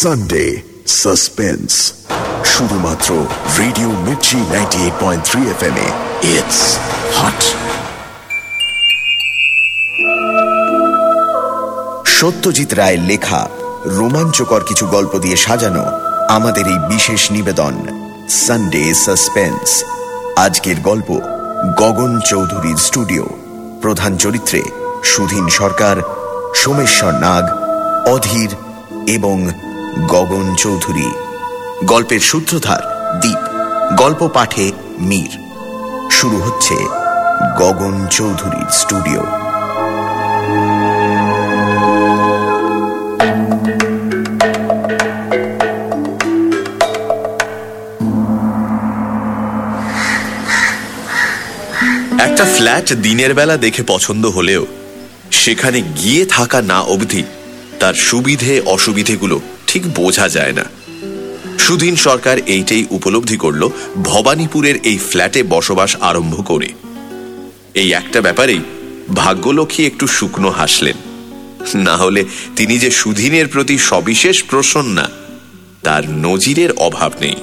Sunday suspense শুধুমাত্র radio Mirchi ninety eight point three F M it's hot Satyajit রায়ের লেখা, রোমাঞ্চকর কিছু গল্প দিয়ে সাজানো আমাদের এই বিশেষ নিবেদন সানডে সাসপেন্স আজকের গল্প, গগন চৌধুরীর স্টুডিও। প্রধান চরিত্রে সুধীন সরকার, সোমেশ্বর নাগ, অধীর এবং গগন চৌধুরী। গল্পের সূত্রধার দ্বীপ গল্প পাঠে মীর। শুরু হচ্ছে গগন চৌধুরীর স্টুডিও। একটা ফ্ল্যাট দিনের বেলা দেখে পছন্দ হলেও, সেখানে গিয়ে থাকা না অবধি তার সুবিধে, অসুবিধেগুলো ঠিক বোঝা যায় না। সুধীন সরকার এইটাই উপলব্ধি করল ভবানীপুরের এই ফ্ল্যাটে বসবাস আরম্ভ করে। এই একটা ব্যাপারেই ভাগ্যলক্ষ্মী একটু শুকনো হাসলেন। না হলে তিনি যে সুধীনের প্রতি সবিশেষ প্রসন্না তার নজিরের অভাব নেই।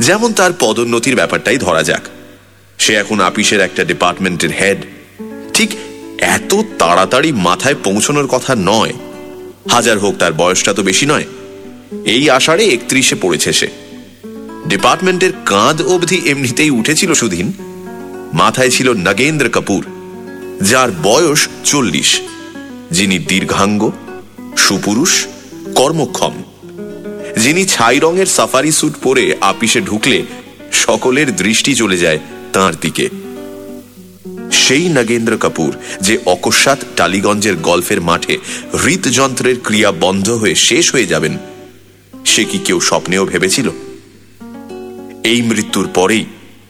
যেমন তার পদোন্নতির ব্যাপারটাই ধরা যাক। সে এখন আপিসের একটা ডিপার্টমেন্টের হেড। ঠিক এত তাড়াতাড়ি মাথায় পৌঁছানোর কথা নয়। হাজার হোক তার বয়সটা তো বেশি নয়। এই আষাঢ়ে একত্রিশে পড়েছে সে। ডিপার্টমেন্টের কাঁধ অবধি এমনিতেই উঠেছিল সুদিন মাথায় ছিল নগেন্দ্র কাপুর, যার বয়স চল্লিশ। যিনি দীর্ঘাঙ্গ, সুপুরুষ, কর্মক্ষম। যিনি ছাই রঙের সাফারি স্যুট পরে আপিসে ঢুকলে সকলের দৃষ্টি চলে যায় তাঁর দিকে। সেই নগেন্দ্র কাপুর যে অকস্মাৎ টালিগঞ্জের গল্ফের মাঠে হৃদযন্ত্রের ক্রিয়া বন্ধ হয়ে শেষ হয়ে যাবেন, সে কি কেউ স্বপ্নেও ভেবেছিল? এই মৃত্যুর পরেই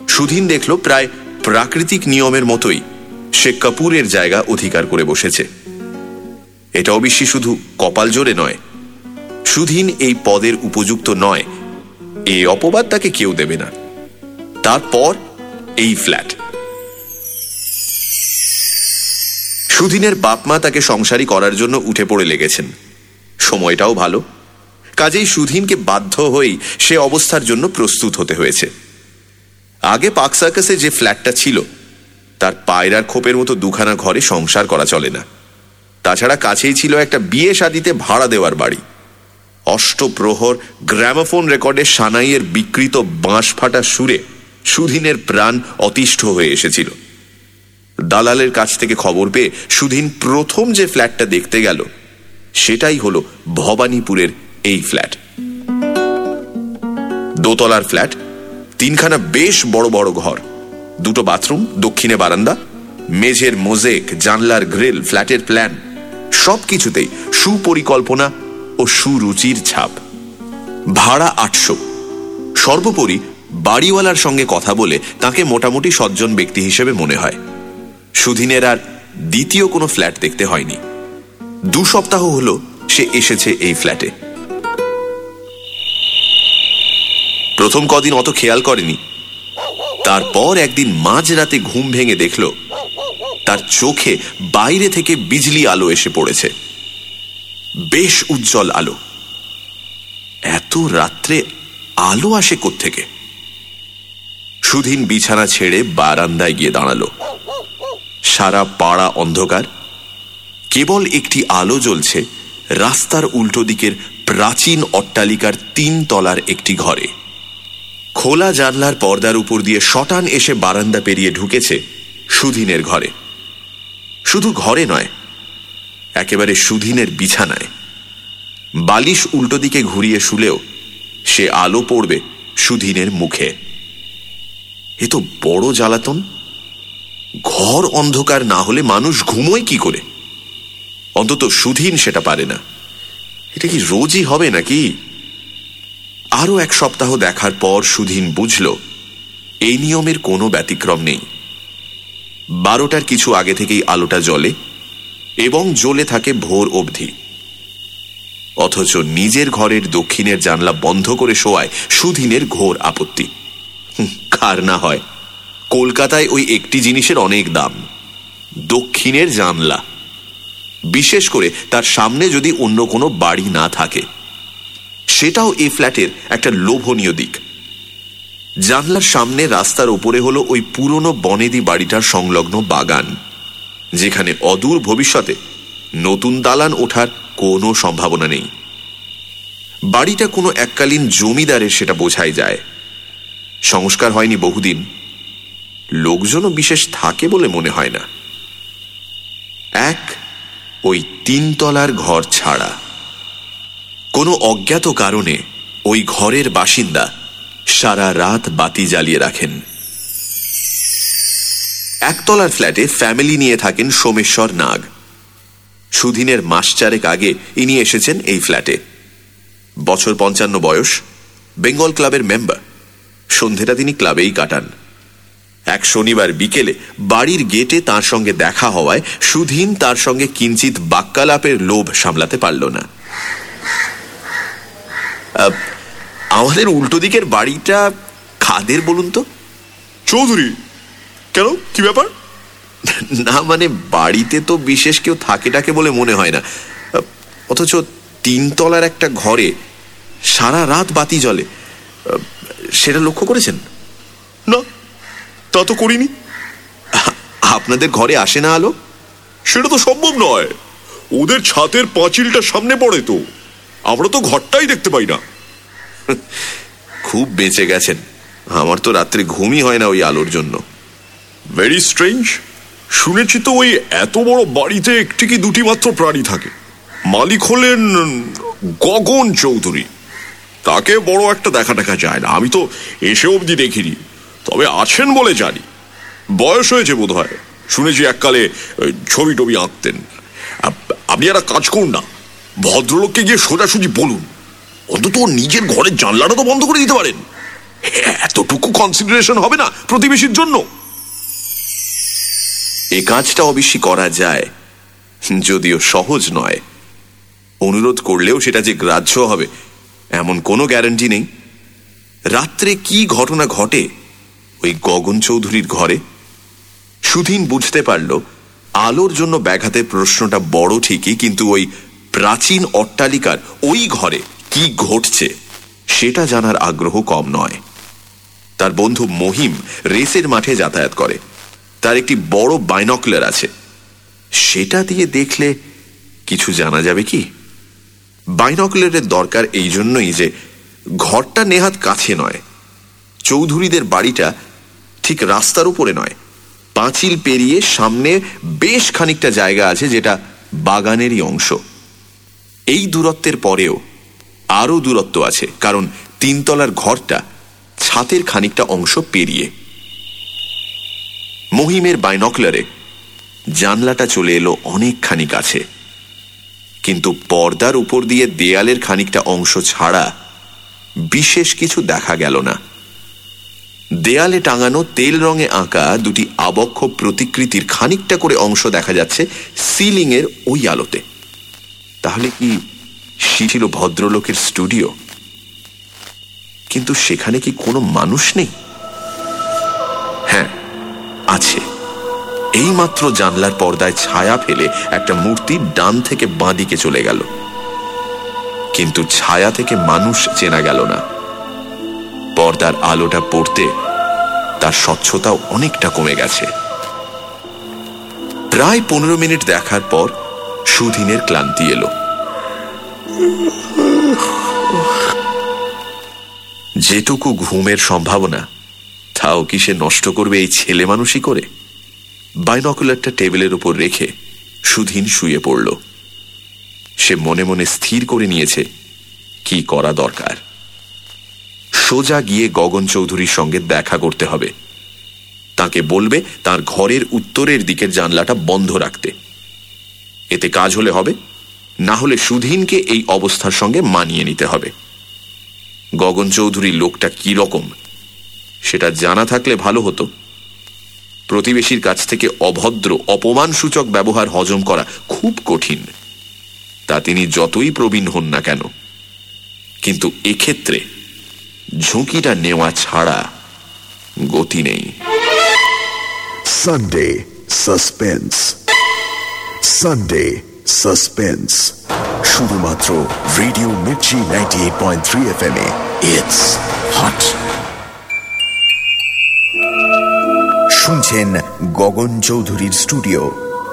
সুধীন দেখল প্রায় প্রাকৃতিক নিয়মের মতোই সে কাপুরের জায়গা অধিকার করে বসেছে। এটা অবশ্যই শুধু কপাল জোরে নয়, সুধীন এই পদের উপযুক্ত নয় এই অপবাদ তাকে কেউ দেবে না। তারপর এই ফ্ল্যাট। সুদিনের বাপমা তাকে সংসারী করার জন্য উঠে পড়ে লেগেছেন। সময়টাও ভালো। কাজেই সুধীনকে বাধ্য হয়েই সে অবস্থার জন্য প্রস্তুত হতে হয়েছে। আগে পাক সার্কাসে যে ফ্ল্যাটটা ছিল, তার পায়রার খোপের মতো দুখানা ঘরে সংসার করা চলে না। তাছাড়া কাছেই ছিল একটা বিয়ে শাদিতে ভাড়া দেওয়ার বাড়ি। অষ্টপ্রহর গ্রামোফোন রেকর্ডে সানাইয়ের বিকৃত বাঁশ ফাটা সুরে সুধীনের প্রাণ অতিষ্ঠ হয়ে এসেছিল। দালালের কাছ থেকে খবর পেয়ে সুধীন প্রথম যে ফ্ল্যাটটা দেখতে গেল, সেটাই হলো ভবানীপুরের এই ফ্ল্যাট। দোতলার ফ্ল্যাট, তিনখানা বেশ বড় বড় ঘর, দুটো বাথরুম, দক্ষিণে বারান্দা, মেঝের মোজেক, জানলার গ্রিল, ফ্ল্যাটের প্ল্যান সব কিছুতেই সুপরিকল্পনা ও সুরুচির ছাপ। ভাড়া আটশো। সর্বোপরি বাড়িওয়ালার সঙ্গে কথা বলে তাকে মোটামুটি সজ্জন ব্যক্তি হিসেবে মনে হয়। সুধীনের আর দ্বিতীয় কোনো ফ্ল্যাট দেখতে হয়নি। দু সপ্তাহ হলো সে এসেছে এই ফ্ল্যাটে। প্রথম কদিন অত খেয়াল করেনি। তারপর একদিন মাঝরাতে ঘুম ভেঙে দেখল, তার চোখে বাইরে থেকে বিজলি আলো এসে পড়েছে। বেশ উজ্জ্বল আলো। এত রাত্রে আলো আসে থেকে সুধীন বিছানা ছেড়ে বারান্দায় গিয়ে দাঁড়াল। সারা পাড়া অন্ধকার। কেবল একটি আলো জ্বলছে রাস্তার উল্টো দিকের প্রাচীন অট্টালিকার তিন তলার একটি ঘরে। খোলা জানলার পর্দার উপর দিয়ে শটান এসে বারান্দা পেরিয়ে ঢুকেছে সুধীনের ঘরে। শুধু ঘরে নয়, একেবারে সুধীনের বিছানায়। বালিশ উল্টো দিকে ঘুরিয়ে শুলেও সে আলো পড়বে সুধীনের মুখে। এ তো বড় জ্বালাতন। ঘর অন্ধকার না হলে মানুষ ঘুমোয় কি করে? অন্তত সুধীন সেটা পারে না। এটা কি রোজই হবে নাকি? আরও এক সপ্তাহ দেখার পর সুধীন বুঝল, এই নিয়মের কোনো ব্যতিক্রম নেই। বারোটার কিছু আগে থেকেই আলোটা জ্বলে এবং জ্বলে থাকে ভোর অবধি। অথচ নিজের ঘরের দক্ষিণের জানলা বন্ধ করে শোয়ায় সুধীনের ঘোর আপত্তি। কার না হয়। কলকাতায় ওই একটি জিনিসের অনেক দাম। দক্ষিণের জানলা। বিশেষ করে তার সামনে যদি অন্য কোনো বাড়ি না থাকে। সেটাও এই ফ্ল্যাটের একটা লোভনীয় দিক। জানলার সামনে রাস্তার ওপরে হলো ওই পুরনো বনেদি বাড়িটার সংলগ্ন বাগান, যেখানে অদূর ভবিষ্যতে নতুন দালান ওঠার কোনো সম্ভাবনা নেই। বাড়িটা কোনো এককালীন জমিদারের সেটা বোঝাই যায়। সংস্কার হয়নি বহুদিন। লোকজনও বিশেষ থাকে বলে মনে হয় না। এক, ওই তিনতলার ঘর ছাড়া। কোনো অজ্ঞাত কারণে ওই ঘরের বাসিন্দা সারা রাত বাতি জ্বালিয়ে রাখেন। একতলার ফ্ল্যাটে ফ্যামিলি নিয়ে থাকেন সোমেশ্বর নাগ। সুদিনের মাস চারেক আগে ইনি এসেছেন এই ফ্ল্যাটে। বছর পঞ্চান্ন বয়স, বেঙ্গল ক্লাবের মেম্বার। সন্ধেটা তিনি ক্লাবেই কাটান। এক শনিবার বিকেলে বাড়ির গেটে তার সঙ্গে দেখা হওয়ায় সুধীন তার সঙ্গে কিঞ্চিত বাক্যালাপের লোভ সামলাতে পারল না। আমাদের উল্টো দিকের বাড়িটা খাদের বলুন তো? চৌধুরী কেন? কি ব্যাপার? না মানে বাড়িতে তো বিশেষ কেউ থাকে টাকে বলে মনে হয় না। অথচ তিনতলার একটা ঘরে সারা রাত বাতি জ্বলে। সেটা লক্ষ্য করেছেন? না তা তো করিনি। আপনাদের ঘরে আসে না আলো? সেটা তো সম্ভব নয়। ওদের ছাতের পাঁচিলটা সামনে পড়ে তো। আমরা তো ঘরটাই দেখতে পাই না। খুব বেঁচে গেছেন। আমার তো রাত্রে ঘুমই হয় না ওই আলোর জন্য। ভেরি স্ট্রেঞ্জ শুনেছি তো ওই এত বড় বাড়িতে একটি কি দুটি মাত্র প্রাণী থাকে। মালিক হলেন গগন চৌধুরী। তাকে বড় একটা দেখা দেখা যায় না। আমি তো এসে অবধি দেখিনি। তবে আছেন বলে জানি। বয়স হয়েছে বোধ হয় শুনেছি এককালে ছবি টবি আঁকতেন। আপনি একটা কাজ করুন না। ভদ্রলোককে গিয়ে সোজাসুজি বলুন। অন্তত নিজের ঘরের জানলাটা তো বন্ধ করে দিতে পারেন। এতটুকু কনসিডারেশন হবে না প্রতিবেশীর জন্য। এ কাজটা অবশ্যই করা যায়, যদিও সহজ নয়। অনুরোধ করলেও সেটা যে গ্রাহ্য হবে, এমন কোনো গ্যারান্টি নেই। রাত্রে কি ঘটনা ঘটে ওই গগন চৌধুরীর ঘরে? সুধীন বুঝতে পারল, আলোর জন্য ব্যাঘাতের প্রশ্নটা বড় ঠিকই, কিন্তু ওই প্রাচীন অট্টালিকার ওই ঘরে কি ঘটছে সেটা জানার আগ্রহ কম নয়। তার বন্ধু মহিম রেসের মাঠে যাতায়াত করে। তার একটি বড় বাইনকলার আছে। সেটা দিয়ে দেখলে কিছু জানা যাবে কি? বাইনকলারের দরকার এই জন্যই যে ঘরটা নেহাত কাছে নয়। চৌধুরীদের বাড়িটা ঠিক রাস্তার উপরে নয়। পাঁচিল পেরিয়ে সামনে বেশ খানিকটা জায়গা আছে যেটা বাগানেরই অংশ। এই দূরত্বের পরেও আরও দূরত্ব আছে, কারণ তিনতলার ঘরটা ছাতের খানিকটা অংশ পেরিয়ে। মহিমের বাইনকলারে জানলাটা চলে এলো অনেকখানি কাছে। কিন্তু পর্দার উপর দিয়ে দেয়ালের খানিকটা অংশ ছাড়া বিশেষ কিছু দেখা গেল না। দেয়ালে টাঙানো তেল রঙে আঁকা দুটি আবক্ষ প্রতিকৃতির খানিকটা করে অংশ দেখা যাচ্ছে সিলিংয়ের ওই আলোতে। তাহলে কি ছিল ভদ্রলোকের স্টুডিও? কিন্তু সেখানে কি কোনো মানুষ নেই? হ্যাঁ আছে। এইমাত্র জানলার পর্দায় ছায়া ফেলে একটা মূর্তি ডান থেকে বাঁ দিকে চলে গেল। কিন্তু ছায়া থেকে মানুষ চেনা গেল না। পর্দার আলোটা পড়তে তার স্বচ্ছতাও অনেকটা কমে গেছে। প্রায় পনেরো মিনিট দেখার পর সুধীনের ক্লান্তি এলো। যেটুকু ঘুমের সম্ভাবনা, তাও কি সে নষ্ট করবে এই ছেলে মানুষই করে? বাইনকুলারটা টেবিলের উপর রেখে সুধীন শুয়ে পড়ল। সে মনে মনে স্থির করে নিয়েছে, কি করা দরকার। সোজা গিয়ে গগন চৌধুরীর সঙ্গে দেখা করতে হবে। তাকে বলবে তার ঘরের উত্তরের দিকের জানলাটা বন্ধ রাখতে। এতে কাজ হলে হবে। না হলে সুধীনকে এই অবস্থার সঙ্গে মানিয়ে নিতে হবে। গগন চৌধুরী লোকটা কি রকম? সেটা জানা থাকলে ভালো হতো। প্রতিবেশীর কাছ থেকে অভদ্র, অপমানসূচক ব্যবহার হজম করা খুব কঠিন। তা তিনি যতই প্রবীণ হন না কেন। কিন্তু এক্ষেত্রে ঝুঁকিটা নেওয়া ছাড়া গতি নেই। সানডে সাসপেন্স সানডে সাসপেন্স শুধুমাত্র radio Mirchi ninety eight point three F M A. It's hot শুনছেন গগন চৌধুরীর স্টুডিও।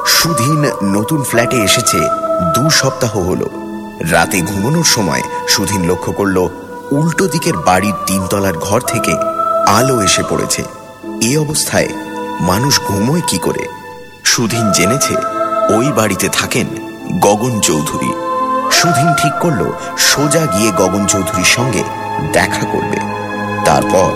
সুধীন নতুন ফ্ল্যাটে এসেছে। দু সপ্তাহ হল। রাতে ঘুমানোর সময় সুধীন লক্ষ্য করল উল্টো দিকের বাড়ির তিনতলার ঘর থেকে আলো এসে পড়েছে। এ অবস্থায় মানুষ ঘুমোয় কি করে? সুধীন জেনেছে ওই বাড়িতে থাকেন গগন চৌধুরী। সুধীন ঠিক করল সোজা গিয়ে গগন চৌধুরীর সঙ্গে দেখা করবে। তারপর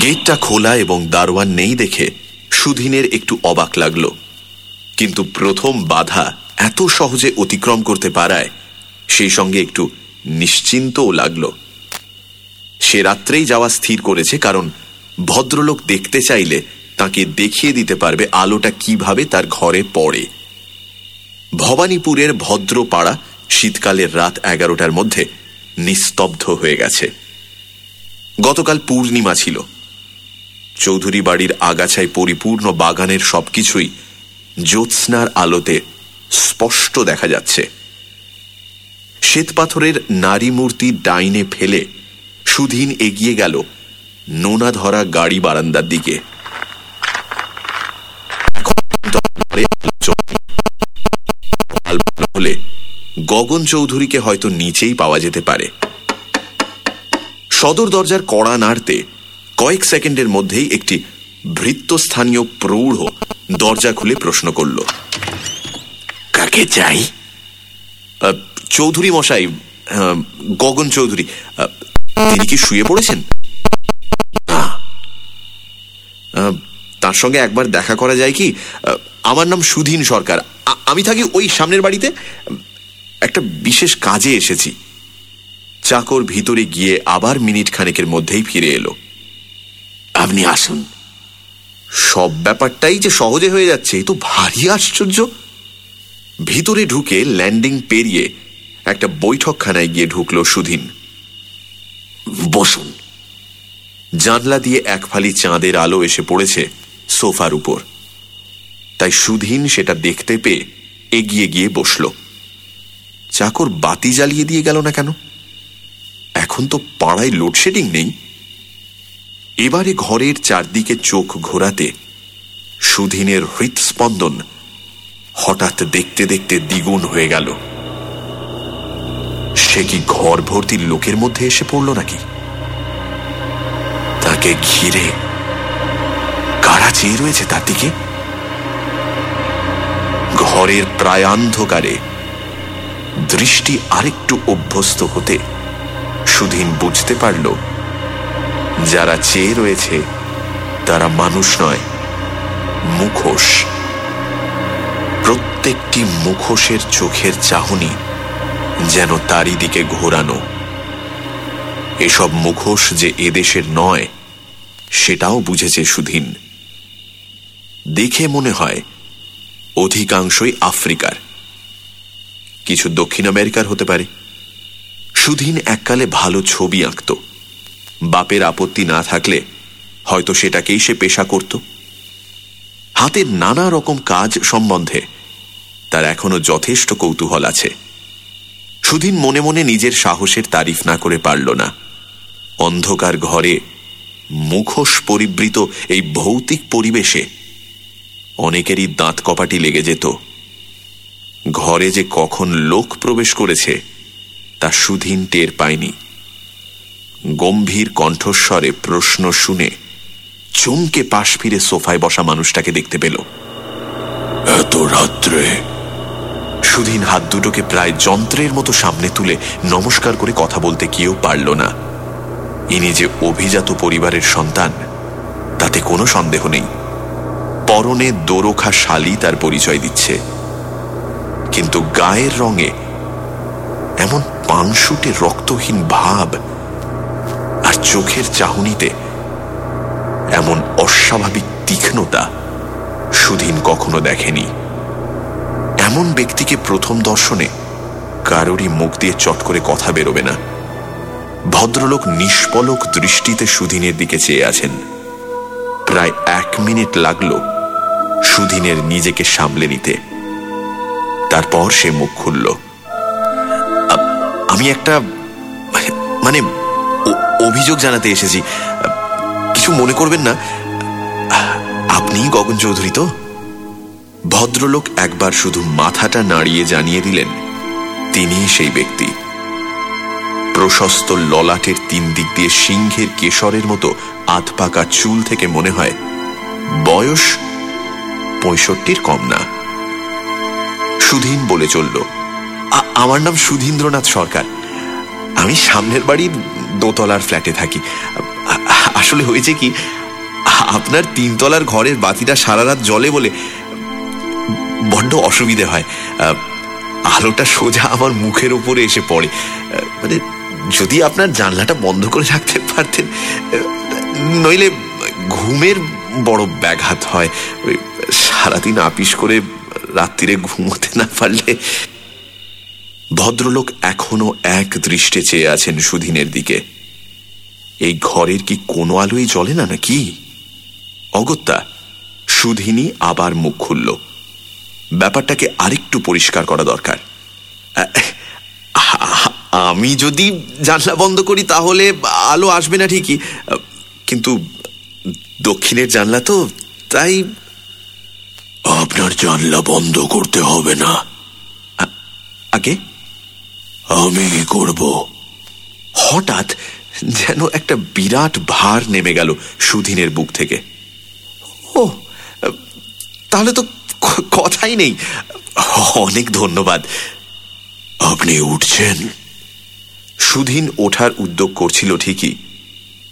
গেটটা খোলা এবং দারোয়ান নেই দেখে সুধীনের একটু অবাক লাগল। কিন্তু প্রথম বাধা এত সহজে অতিক্রম করতে পারায় সেই সঙ্গে একটু নিশ্চিন্তও লাগল। সে রাত্রেই যাওয়া স্থির করেছে, কারণ ভদ্রলোক দেখতে চাইলে তাকে দেখিয়ে দিতে পারবে আলোটা কীভাবে তার ঘরে পড়ে। ভবানীপুরের ভদ্রপাড়া শীতকালের রাত এগারোটার মধ্যে নিস্তব্ধ হয়ে গেছে। গতকাল পূর্ণিমা ছিল। চৌধুরী বাড়ির আগাছায় পরিপূর্ণ বাগানের সবকিছুই জ্যোৎস্নার আলোতে স্পষ্ট দেখা যাচ্ছে। শ্বেতপাথরের নারী মূর্তি ডাইনে ফেলে সুধীন এগিয়ে গেল নোনা ধরা গাড়ি বারান্দার দিকে। হলে গগন চৌধুরীকে হয়তো নিচেই পাওয়া যেতে পারে। সদর দরজার কড়া নাড়তে কয়েক সেকেন্ডের মধ্যেই একটি ভৃত্যস্থানীয় প্রৌঢ় দরজা খুলে প্রশ্ন করল, কাকে চাই? চৌধুরী মশাই গগন চৌধুরী তিনি কি শুয়ে পড়েছেন? তার সঙ্গে একবার দেখা করা যায় কি? আমার নাম সুধীন সরকার। আমি থাকি ওই সামনের বাড়িতে। একটা বিশেষ কাজে এসেছি। চাকর ভিতরে গিয়ে আবার মিনিট খানেকের মধ্যেই ফিরে এলো। আপনি আসুন। সব ব্যাপারটাই যে সহজে হয়ে যাচ্ছে তো ভারী আশ্চর্য। ভিতরে ঢুকে ল্যান্ডিং পেরিয়ে একটা বৈঠকখানায় গিয়ে ঢুকলো সুধীন। বসুন। জানলা দিয়ে এক ফালি চাঁদের আলো এসে পড়েছে সোফার উপর। তাই সুধীন সেটা দেখতে পেয়ে এগিয়ে গিয়ে বসল। চাকর বাতি জ্বালিয়ে দিয়ে গেল না কেন? এখন তো পাড়ায় লোডশেডিং নেই। এবারে ঘরের চারদিকে চোখ ঘোরাতে সুধীনের হৃৎস্পন্দন হঠাৎ দেখতে দেখতে দ্বিগুণ হয়ে গেল। সে কি ঘর ভর্তির লোকের মধ্যে এসে পড়ল নাকি? তাকে ঘিরে কারা চেয়ে রয়েছে তার দিকে? ঘরের প্রায় অন্ধকারে দৃষ্টি আরেকটু অভ্যস্ত হতে সুধীন বুঝতে পারল যারা চেয়ে রয়েছে, তারা মানুষ নয়, মুখোশ। প্রত্যেকটি মুখোশের চোখের চাহনি যেন তারই দিকে ঘোরানো। এসব মুখোশ যে এদেশের নয়, সেটাও বুঝেছে সুধীন। দেখে মনে হয়, অধিকাংশই আফ্রিকার। কিছু দক্ষিণ আমেরিকার হতে পারে। সুধীন এককালে ভালো ছবি আঁকত। বাপের আপত্তি না থাকলে হয়তো সেটাকেই সে পেশা করত। হাতের নানা রকম কাজ সম্বন্ধে তার এখনও যথেষ্ট কৌতূহল আছে। সুধীন মনে মনে নিজের সাহসের তারিফ না করে পারল না। অন্ধকার ঘরে মুখোশ পরিবৃত এই ভৌতিক পরিবেশে অনেকেরই দাঁত কপাটি লেগে যেত। ঘরে যে কখন লোক প্রবেশ করেছে, তা সুধীন টের পায়নি। গম্ভীর কণ্ঠস্বরে প্রশ্ন শুনে চমকে পাশ ফিরে সোফায় বসা মানুষটাকে দেখতে পেল। এত রাত্রে? সুধীন হাত দুটোকে প্রায় যন্ত্রের মতো সামনে তুলে নমস্কার করে কথা বলতে কেউ পারল না। ইনি যে অভিজাত পরিবারের সন্তান তাতে কোনো সন্দেহ নেই। পরনে দোরখা শালি তার পরিচয় দিচ্ছে। কিন্তু গায়ের রঙে এমন পাংশুটে রক্তহীন ভাব চোখের চাহনিতে এমন অস্বাভাবিক তীক্ষ্ণতা সুধীন কখনো দেখেনি। এমন ব্যক্তিকে প্রথম দর্শনে কারোরই মুখ দিয়ে চট করে কথা বেরোবে না। ভদ্রলোক নিষ্পলক দৃষ্টিতে সুধীনের দিকে চেয়ে আছেন। প্রায় এক মিনিট লাগল সুধীনের নিজেকে সামলে নিতে। তারপর সে মুখ খুলল। আমি একটা মানে অভিযোগ জানাতে এসেছি। কিছু মনে করবেন না। আপনি গগন চৌধুরী তো। ভদ্রলোক একবার শুধু মাথাটা নাড়িয়ে জানিয়ে দিলেন, তিনি সেই ব্যক্তি। প্রশস্ত ললাটের তিন দিক দিয়ে সিংহের কেশরের মতো আধপাকা চুল থেকে মনে হয়, বয়স পঁয়ষট্টির কম না। সুধীন বলে চলল আমার নাম সুধীন্দ্রনাথ সরকার। আমি সামনের বাড়ির দোতলার ফ্ল্যাটে থাকি। আসলে হয়েছে কি, আপনার তিনতলার ঘরের বাতিটা সারা রাত জলে বলে বড্ড অসুবিধে হয়। আলোটা সোজা আমার মুখের ওপরে এসে পড়ে। মানে যদি আপনার জানলাটা বন্ধ করে রাখতে পারতেন, নইলে ঘুমের বড় ব্যাঘাত হয়। ওই সারাদিন আপিস করে রাত্রিরে ঘুমোতে না পারলে ভদ্রলোক এখনও এক দৃষ্টে চেয়ে আছেন সুধীনের দিকে। এই ঘরের কি কোনো আলোই জ্বলে না নাকি? অগত্যা সুধিনী আবার মুখ খুলল। ব্যাপারটাকে আরেকটু পরিষ্কার করা দরকার। আমি যদি জানলা বন্ধ করি তাহলে আলো আসবে না ঠিকই, কিন্তু দক্ষিণের জানলা তো, তাই আপনার জানলা বন্ধ করতে হবে না। আমি করব? হঠাৎ যেন একটা বিরাট ভার নেমে গেল সুধীনের বুক থেকে। ও তাহলে তো কথাই নেই। অনেক ধন্যবাদ। আপনি উঠছেন? সুধীন ওঠার উদ্যোগ করছিল ঠিকই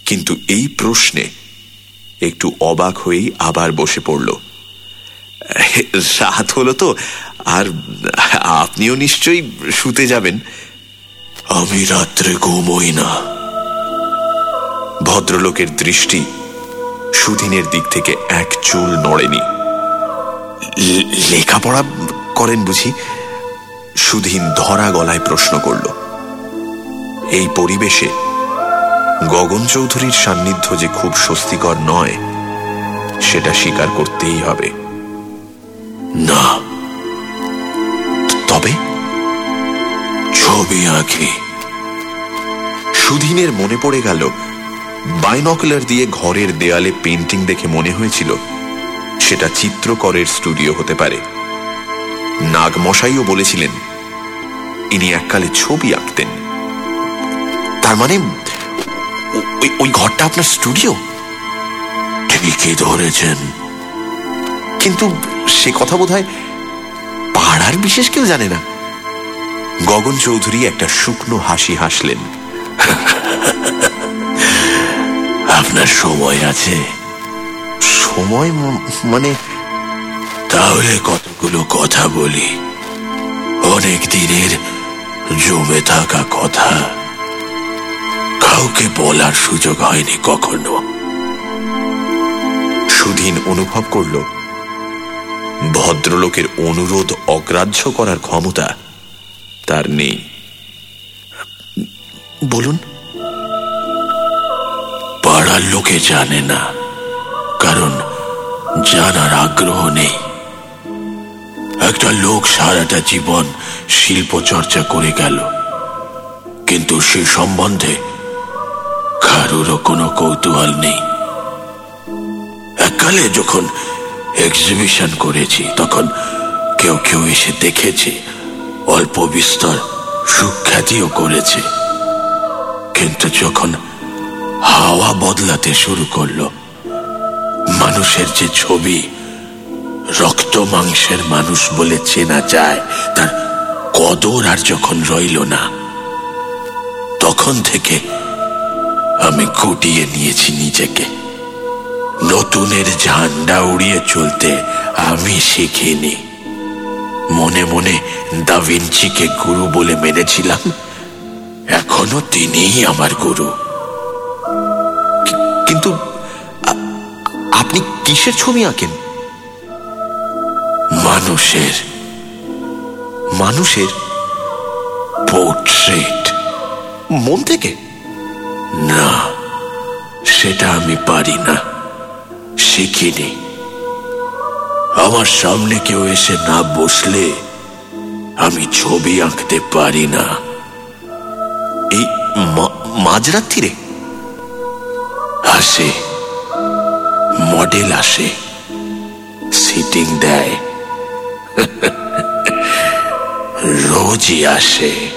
কিন্তু এই প্রশ্নে একটু অবাক হয়েই আবার বসে পড়ল। রাত হলো তো আর আপনিও নিশ্চয়ই শুতে যাবেন। আমি রাত্রে ঘুমোই না। ভদ্রলোকের দৃষ্টি সুধীনের দিক থেকে এক চুল নড়েনি। লেখাপড়া করেন বুঝি? সুধীন ধরা গলায় প্রশ্ন করল। এই পরিবেশে গগন চৌধুরীর সান্নিধ্য যে খুব স্বস্তিকর নয় সেটা স্বীকার করতেই হবে। না। ছবি আঁকি সুধীনের মনে পড়ে গেল, বাইনকুলার দিয়ে ঘরের দেয়ালে পেন্টিং দেখে মনে হয়েছিল, সেটা চিত্রকরের স্টুডিও হতে পারে। নাগমশাইও বলেছিলেন, ইনি এককালে ছবি আঁকতেন। তার মানে ওই- ঘরটা আপনার স্টুডিও? ঠিকই ধরেছেন। কিন্তু সে কথা বোধ পাড়ার বিশেষ কেউ জানে না। গগন চৌধুরী একটা শুকনো হাসি হাসলেন। আপনার সময় আছে। সময় মানে তাহলে কতগুলো কথা বলি? অনেক দিনের জমে থাকা কথা। কাউকে বলার সুযোগ হয়নি কখনো। সুধীন অনুভব করল ভদ্রলোকের অনুরোধ অগ্রাহ্য করার ক্ষমতা তার নেই। বলুন। পাড়ার লোকে জানে না কারণ জানার আগ্রহ নেই। একটা লোক সারাটা জীবন শিল্প চর্চা করে গেল কিন্তু সে সম্বন্ধে কারোরও কোনো কৌতূহল নেই। এককালে যখন এক্সিবিশন করেছি তখন কেউ কেউ এসে দেখেছে অল্প বিস্তর সুখ্যাতিও করেছে। কিন্তু যখন হাওয়া বদলাতে শুরু করল, মানুষের যে ছবি রক্ত মাংসের মানুষ বলে চেনা যায়, তার কদর আর যখন রইল না, তখন থেকে আমি গুটিয়ে নিয়েছি নিজেকে। নতুনের ঝান্ডা উড়িয়ে চলতে আমি শিখিনি। মনে মনে দাভিঞ্চিকে গুরু বলে মেনেছিলাম। এখনও তিনিই আমার গুরু। কিন্তু আপনি কিসের ছবি আঁকেন? মানুষের। মানুষের পোর্ট্রেট। মন থেকে? না, সেটা আমি পারি না। শিখিনি। আমার সামনে কেউ এসে না বসলে আমি ছবি আঁকতে পারি না। এই মাঝরাত্রিরে আসে। মডেল আসে। সিটিং দেয়। রোজই আসে।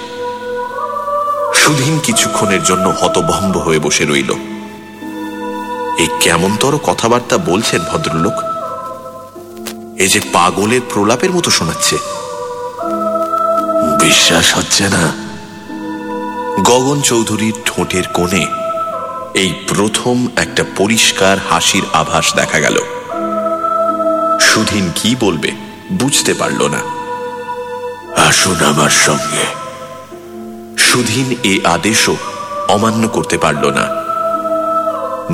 সুধীন কিছুক্ষণের জন্য হতভম্ব হয়ে বসে রইল। এই কেমনতর কথাবার্তা বলছেন ভদ্রলোক? এ যে পাগলের প্রলাপের মতো শোনাচ্ছে। বিশ্বাস হচ্ছে না। গগন চৌধুরীর ঠোঁটের কোণে এই প্রথম একটা পরিষ্কার হাসির আভাস দেখা গেল। সুধীন কি বলবে বুঝতে পারল না। আসুন আমার সঙ্গে। সুধীন এ আদেশও অমান্য করতে পারল না।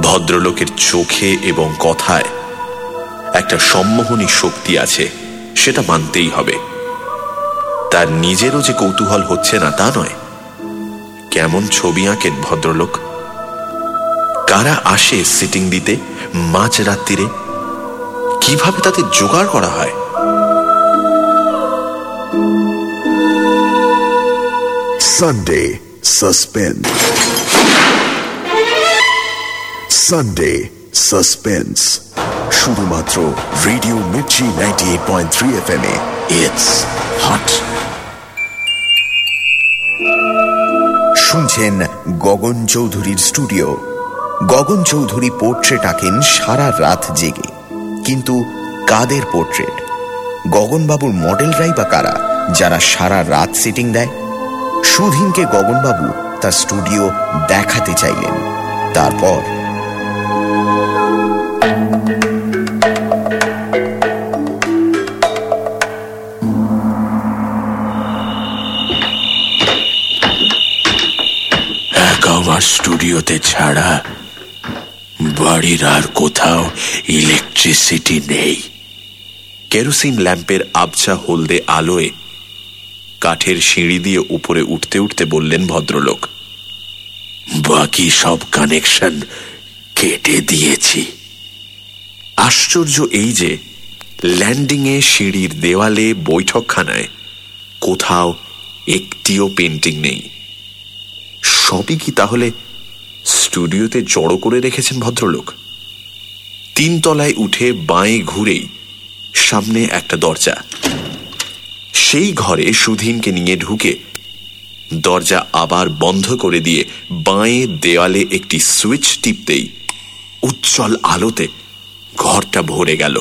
ভদ্রলোকের চোখে এবং কথায় একটা সম্মোহনী শক্তি আছে, সেটা মানতেই হবে। তার নিজেরও যে কৌতূহল হচ্ছে না তা নয়। কেমন ছবি আঁকেন ভদ্রলোক? কারা আসে সিটিং দিতে, মাঝ রাত্রিরে? কীভাবে তাদের জোগাড় করা হয়? সানডে সাসপেন্স সানডে সাসপেন্স শুধুমাত্র radio Mirchi ninety eight point three F M A it's hot শুনছেন গগন চৌধুরীর স্টুডিও গগন চৌধুরী পোর্ট্রেট আঁকেন সারা রাত জেগে। কিন্তু কাদের পোর্ট্রেট গগনবাবুর মডেলরাই বা কারা, যারা সারা রাত সিটিং দেয়? সুধীনকে গগনবাবু তার স্টুডিও দেখাতে চাইলেন। তারপর আমার স্টুডিওতে ছাড়া বাড়ির আর কোথাও ইলেকট্রিসিটি নেই। কেরোসিন ল্যাম্পের আবছা হলদে আলোয় কাঠের সিঁড়ি দিয়ে উপরে উঠতে উঠতে বললেন ভদ্রলোক, বাকি সব কানেকশন কেটে দিয়েছি। আশ্চর্য এই যে ল্যান্ডিংয়ে সিঁড়ির দেওয়ালে বৈঠকখানায় কোথাও একটিও পেন্টিং নেই। সবই কি তাহলে স্টুডিওতে জড়ো করে রেখেছেন ভদ্রলোক? তিনতলায় উঠে বাঁয়ে ঘুরেই সামনে একটা দরজা। সেই ঘরে সুধীনকে নিয়ে ঢুকে দরজা আবার বন্ধ করে দিয়ে বাঁয়ে দেওয়ালে একটি সুইচ টিপতেই উজ্জ্বল আলোতে ঘরটা ভরে গেল।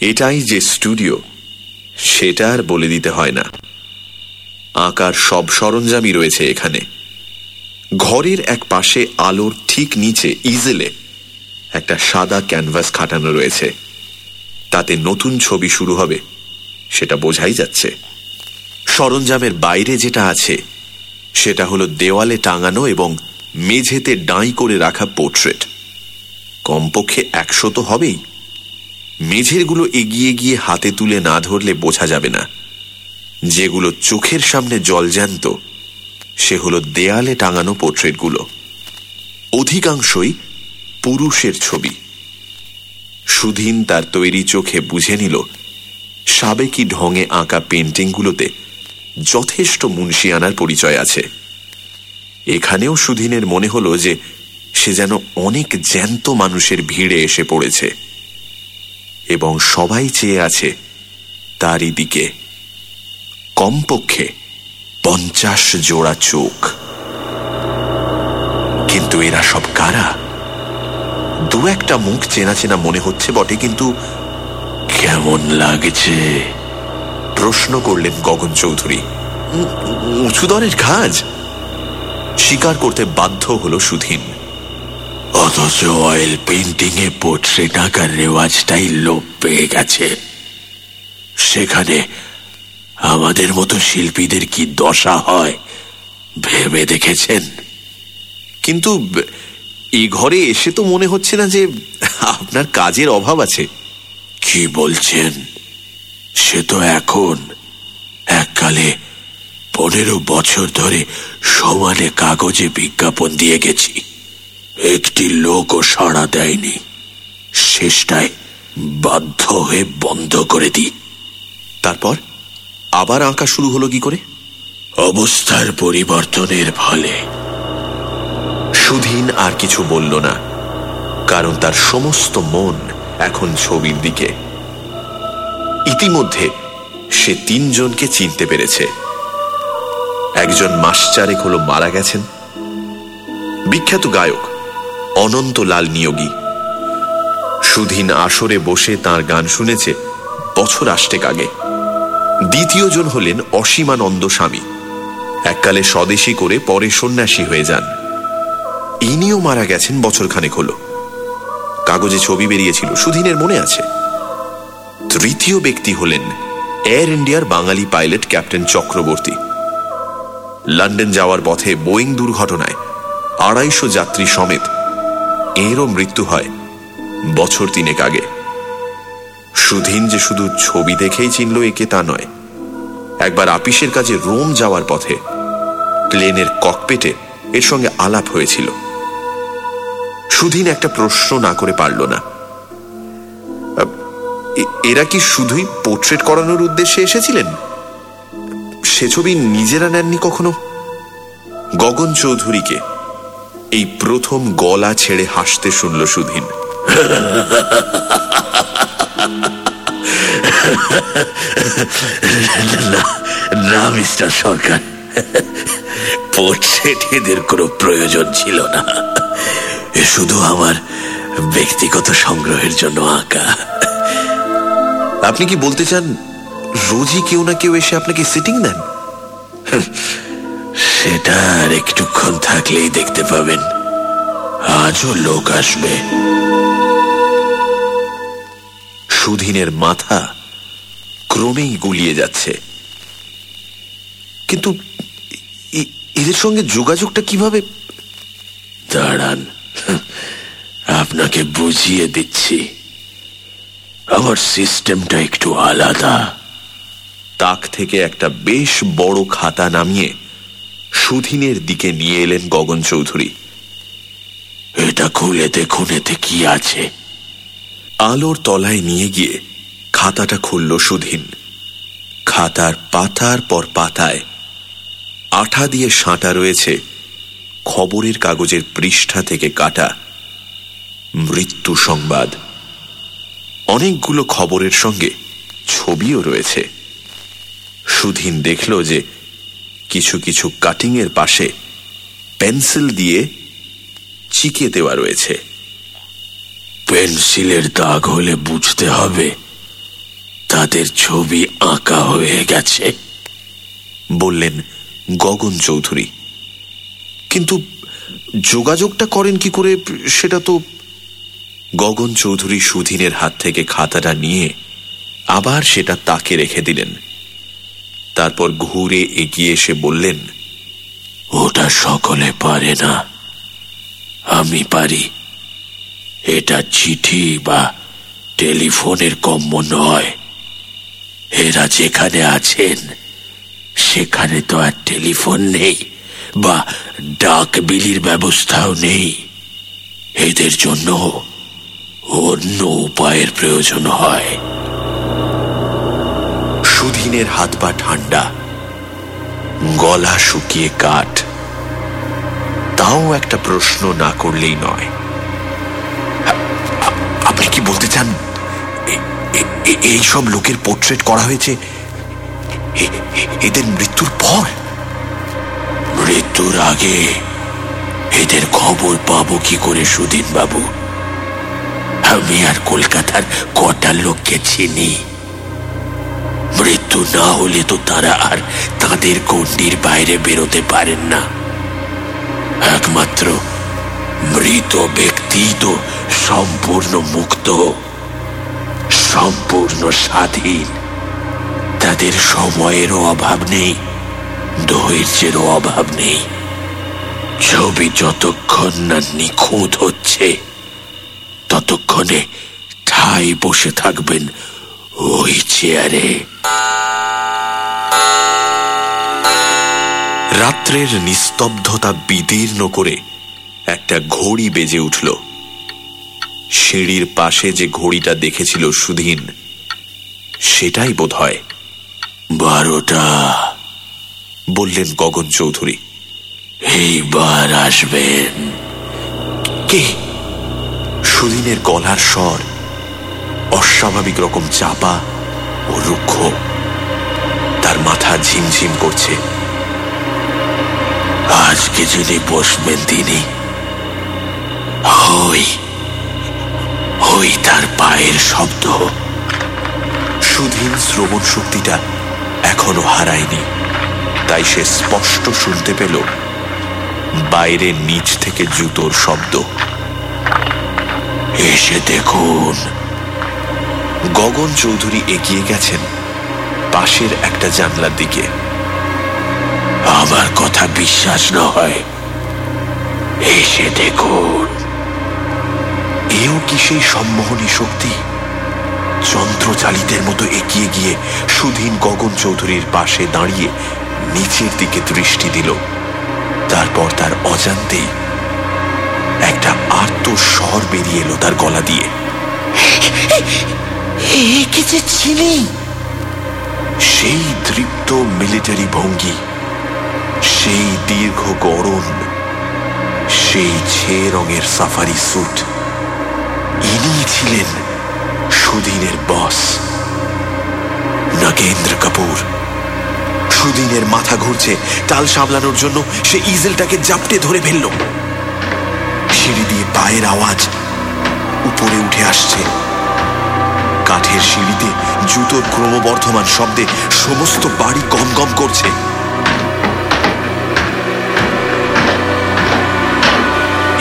এটাই যে স্টুডিও, সেটা আর বলে দিতে হয় না। আঁকার সব সরঞ্জামই রয়েছে এখানে। ঘরের এক পাশে আলোর ঠিক নিচে ইজেলে একটা সাদা ক্যানভাস খাটানো রয়েছে। তাতে নতুন ছবি শুরু হবে, সেটা বোঝাই যাচ্ছে। সরঞ্জামের বাইরে যেটা আছে, সেটা হলো দেওয়ালে টাঙানো এবং মেঝেতে ডাঁই করে রাখা পোর্ট্রেট। কমপক্ষে একশো তো হবেই। মেঝেরগুলো এগিয়ে গিয়ে হাতে তুলে না ধরলে বোঝা যাবে না। যেগুলো চোখের সামনে জলজ্যান্ত সে হলো দেয়ালে টাঙানো পোর্ট্রেটগুলো। অধিকাংশই পুরুষের ছবি। সুধীন তার তৈরি চোখে বুঝে নিল, সাবেকি ঢঙে আঁকা পেন্টিংগুলোতে যথেষ্ট মুন্সিয়ানার পরিচয় আছে। এখানেও সুধীনের মনে হলো যে সে যেন অনেক জ্যান্ত মানুষের ভিড়ে এসে পড়েছে। এবং সবাই চেয়ে আছে তারই দিকে, কমপক্ষে পঞ্চাশ জোড়া চোখ। কিন্তু এরা সব কারা? দু একটা মুখ চেনা চেনা মনে হচ্ছে বটে, কিন্তু কেমন লাগছে? প্রশ্ন করলেন গগন চৌধুরী। উঁচু দরের কাজ স্বীকার করতে বাধ্য হলো সুধীন। অথচ অয়েল পেন্টিং এ পোর্ট্রেট আঁকার রেওয়াজটাই লোপ পেয়ে গেছে। সেখানে আমাদের মতো শিল্পীদের কি দশা হয়? ভেবে দেখেছেন? কিন্তু এই ঘরে এসে তো মনে হচ্ছে না যে আপনার কাজের অভাব আছে। কি বলছেন? সে তো এখন, এককালে পনেরো বছর ধরে সমানে কাগজে বিজ্ঞাপন দিয়ে গেছি। একটি লোকও সাড়া দেয়নি। শেষটায় বাধ্য হয়ে বন্ধ করে দিই। তারপর? আবার আঁকা শুরু হলো কি করে? অবস্থার পরিবর্তনের ফলে। সুধীন আর কিছু বলল না কারণ তার সমস্ত মন এখন ছবির দিকে। ইতিমধ্যে সে তিনজনকে চিনতে পেরেছে। একজন মাস চারেক হলো মারা গেছেন। বিখ্যাত গায়ক অনন্তলাল নিয়োগী। সুধীন আসরে বসে তার গান শুনেছে বছর আষ্টেক আগে। দ্বিতীয় জন হলেন অসীমানন্দ স্বামী। এককালে স্বদেশী করে পরে সন্ন্যাসী হয়ে যান। ইনিও মারা গেছেন বছরখানেক হলো। কাগজে ছবি বেরিয়েছিল, সুধীনের মনে আছে? তৃতীয় ব্যক্তি হলেন এয়ার ইন্ডিয়ার বাঙালি পাইলট ক্যাপ্টেন চক্রবর্তী। লন্ডন যাওয়ার পথে বোয়িং দুর্ঘটনায় আড়াইশো যাত্রী সমেত এরও মৃত্যু হয় বছর তিনেক আগে। সুধীন যে শুধু ছবি দেখেই চিনল একে তা নয়। একবার আপিসের কাজে রোম যাওয়ার পথে প্লেনের ককপেটে এর সঙ্গে আলাপ হয়েছিল। সুধীন একটা প্রশ্ন না করে পারল না। এরা কি শুধুই পোর্ট্রেট করানোর উদ্দেশ্যে এসেছিলেন? সে ছবি নিজেরা নেননি কখনো? গগন চৌধুরীকে এই প্রথম গলা ছেড়ে হাসতে শুনল সুধীন। না মিস্টার সরকার। পোর্ট্রেট কোনো প্রয়োজন ছিল না। এ শুধু আমার ব্যক্তিগত সংগ্রহের জন্য আঁকা। আপনি কি বলতে চান রোজই কেউ না কেউ এসে আপনাকে সিটিং দেন? সেটা আর একটুক্ষণ থাকলেই দেখতে পাবেন। আজও লোক আসবে। সুধীনের মাথা ক্রমেই গুলিয়ে যাচ্ছে। কিন্তু এদের সঙ্গে যোগাযোগটা কীভাবে? দাঁড়ান, আপনাকে বুঝিয়ে দিচ্ছি। আমার সিস্টেমটা একটু আলাদা। তাক থেকে একটা বেশ বড় খাতা নামিয়ে সুধীনের দিকে নিয়ে এলেন গগন চৌধুরী। এটা খুলে দেখুন এতে কি আছে। আলোর তলায় নিয়ে গিয়ে খাতাটা খুলল সুধীন। খাতার পাতার পর পাতায় আঠা দিয়ে সাঁটা রয়েছে খবরের কাগজের পৃষ্ঠা থেকে কাটা মৃত্যু সংবাদ। অনেকগুলো খবরের সঙ্গে ছবিও রয়েছে। সুধীন দেখল যে কিছু কিছু কাটিংয়ের পাশে পেন্সিল দিয়ে চিকে দেওয়া রয়েছে। পেন্সিলের দাগ হলে বুঝতে হবে তাদের ছবি আঁকা হয়ে গেছে। বললেন গগন চৌধুরী। কিন্তু যোগাযোগটা করেন কি করে সেটা তো গগন চৌধুরী সুধীনের হাত থেকে খাতাটা নিয়ে আবার সেটা তাকে রেখে দিলেন। তারপর ঘুরে এগিয়ে এসে বললেন ওটা সকলে পারে না। আমি পারি। এটা চিঠি বা টেলিফোনের কম্য নয়। এরা যেখানে আছেন, সেখানে তো আর টেলিফোন নেই বা ডাক বিলির ব্যবস্থাও নেই। এদের জন্য অন্য উপায়ের প্রয়োজন হয়। সুধীনের হাত পা ঠান্ডা, গলা শুকিয়ে কাঠ। তাও একটা প্রশ্ন না করলেই নয়। আপনি কি বলতে চান? এই সব লোকের পোর্ট্রেট করা হয়েছে। এদের মৃত্যুর পর? মৃত্যুর আগে এদের খবর পাবো কি করে সুদিন বাবু আমি আর কলকাতার কটা লোককে চিনি। মৃত্যু না হলে তো তারা আর তাদের গণ্ডির বাইরে বেরোতে পারেন না। একমাত্র মৃত ব্যক্তি তো সম্পূর্ণ মুক্ত। সম্পূর্ণ স্বাধীন। তাদের সময়েরও অভাব নেই, ধৈর্যেরও অভাব নেই। ছবি যতক্ষণ না নিখুঁত হচ্ছে, ততক্ষণে ঠাই বসে থাকবেন ওই চেয়ারে। রাত্রের নিস্তব্ধতা বিদীর্ণ করে একটা ঘড়ি বেজে উঠল। সিঁড়ির পাশে যে ঘড়িটা দেখেছিল সুধীন সেটাই বোধ হয় বারোটা। বললেন গগন চৌধুরী। এইবার আসবেন কে? সুদিনের গলার স্বর অস্বাভাবিক রকম চাপা ও রুক্ষ। তার মাথা ঝিমঝিম করছে। আজকে যদি বসবেন তিনি। ওই ওই তার পায়ের শব্দ। সুধীন শ্রবণ শক্তিটা এখনও হারায়নি। তাই সে স্পষ্ট শুনতে পেল বাইরে নিচ থেকে জুতোর শব্দ। এসে দেখুন। গগন চৌধুরী এগিয়ে গেছেন পাশের একটা জানলার দিকে। আমার কথা বিশ্বাস না হয় এসে দেখুন। এও কি সেই সম্মোহনী শক্তি? যন্ত্রচালিতের মতো এগিয়ে গিয়ে সুধীন গগন চৌধুরীর পাশে দাঁড়িয়ে নিচের দিকে দৃষ্টি দিল। তারপর তার অজান্তেই একটা আর্ত স্বর বেরিয়ে এলো তার গলা দিয়ে। সেই দৃপ্ত মিলিটারি ভঙ্গি সেই দীর্ঘ গরম সেই ছে রঙের সাফারি স্যুট ছিলেন সুদিনের বস, নাগেন্দ্র কাপুর। সুদিনের মাথা ঘুরছে টাল সামলানোর জন্য সে ইজেলটাকে জাপটে ধরে ফেলল। সিঁড়ি দিয়ে পায়ের আওয়াজ উপরে উঠে আসছে। কাঠের সিঁড়িতে জুতোর ক্রমবর্ধমান শব্দে সমস্ত বাড়ি গম গম করছে।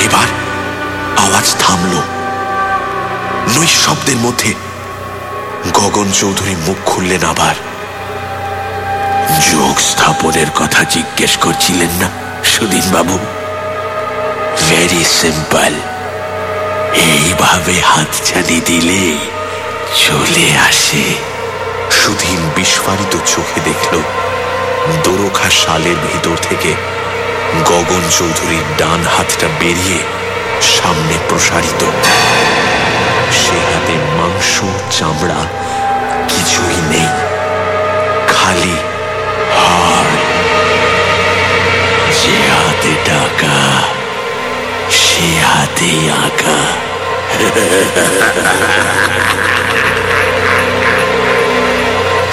এবার আওয়াজ থামল। নৈশব্দের মধ্যে গগন চৌধুরী মুখ খুললেন আবার। যোগ স্থাপনের কথা জিজ্ঞেস করছিলেন না সুদিন বাবু ভেরি সিম্পল এইভাবে হাতছানি দিলে চলে আসে। সুধীন বিস্ফারিত চোখে দেখল, দোরখা শালের ভিতর থেকে গগন চৌধুরীর ডান হাতটা বেরিয়ে সামনে প্রসারিত। হাতে মাংস চামড়া কিছুই নেই। খালি হাড়। যে হাতে টাকা, সে হাতে আঁকা।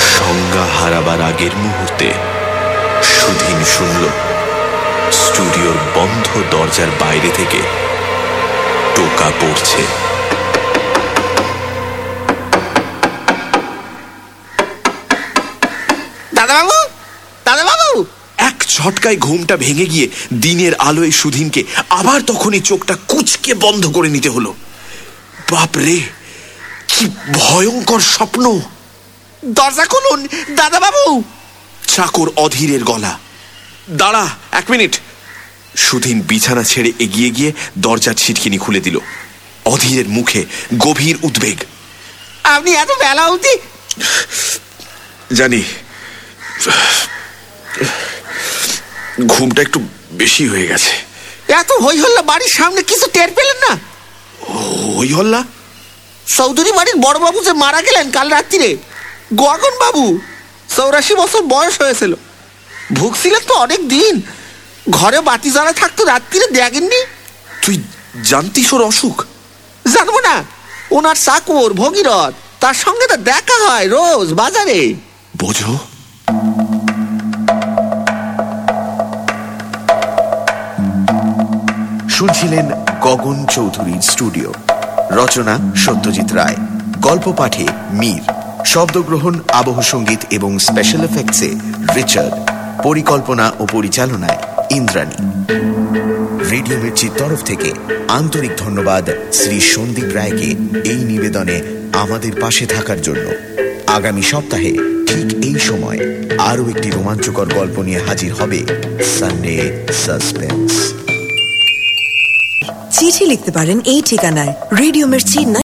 সংজ্ঞা হারাবার আগের মুহূর্তে সুধীন শুনল, স্টুডিওর বন্ধ দরজার বাইরে থেকে টোকা পড়ছে। ঝটকায় ঘুমটা ভেঙে গিয়ে দিনের আলোয় সুধীনকে আবার তখনই চোখটা কুচকে বন্ধ করে নিতে হলো। বাপরে কি ভয়ঙ্কর স্বপ্ন। দরজা খুলুন দাদাবাবু। চাকর অধীরের গলা। দাঁড়া এক মিনিট। সুধীন বিছানা ছেড়ে এগিয়ে গিয়ে দরজার ছিটকিনি খুলে দিল। অধীরের মুখে গভীর উদ্বেগ। আপনি এত বেলা অবধি জানি। ঘুমটা একটু বেশি হয়ে গেছে। এত হই হল্লা বাড়ির সামনে কিছু টের পেলেন না? ওই হল্লা চৌধুরী বাড়ির বড়বাবু যে মারা গেলেন কাল রাত্রিরে গগন বাবু চৌরাশি বছর বয়স হয়েছিল। ভুগছিলেন তো অনেক দিন। ঘরে বাতি জ্বালা থাকতো রাত্রিরে দেখেননি তুই জানতিস ওর অসুখ। জানব না। ওনার চাকর ভগীরথ তার সঙ্গে তো দেখা হয় রোজ বাজারে। বোঝো শুনছিলেন গগন চৌধুরীর স্টুডিও। রচনা সত্যজিৎ রায়। গল্প পাঠে মীর। শব্দগ্রহণ আবহ সংগীত এবং স্পেশাল এফেক্টসে রিচার্ড। পরিকল্পনা ও পরিচালনায় ইন্দ্রাণী। রেডিও মির্চির তরফ থেকে আন্তরিক ধন্যবাদ শ্রী সন্দীপ রায়কে এই নিবেদনে আমাদের পাশে থাকার জন্য। আগামী সপ্তাহে ঠিক এই সময় আরও একটি রোমাঞ্চকর গল্প নিয়ে হাজির হবে সানডে সাসপেন্স চিঠি লিখতে পারেন এই ঠিকানায়। রেডিও মির্চি